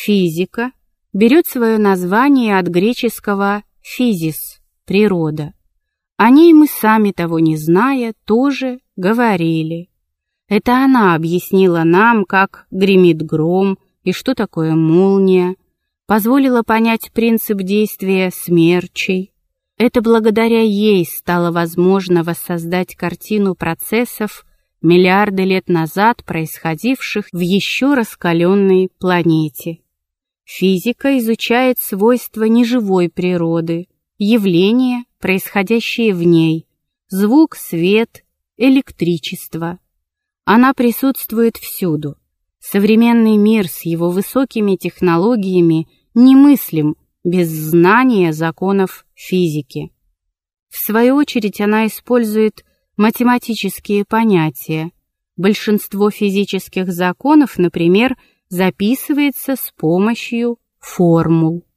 Физика берет свое название от греческого «физис» — природа. О ней мы сами того не зная тоже говорили. Это она объяснила нам, как гремит гром и что такое молния, позволила понять принцип действия смерчей. Это благодаря ей стало возможно воссоздать картину процессов миллиарды лет назад происходивших в еще раскаленной планете. Физика изучает свойства неживой природы, явления, происходящие в ней, звук, свет, электричество. Она присутствует всюду. Современный мир с его высокими технологиями немыслим без знания законов физики. В свою очередь она использует математические понятия. Большинство физических законов, например, записывается с помощью формул.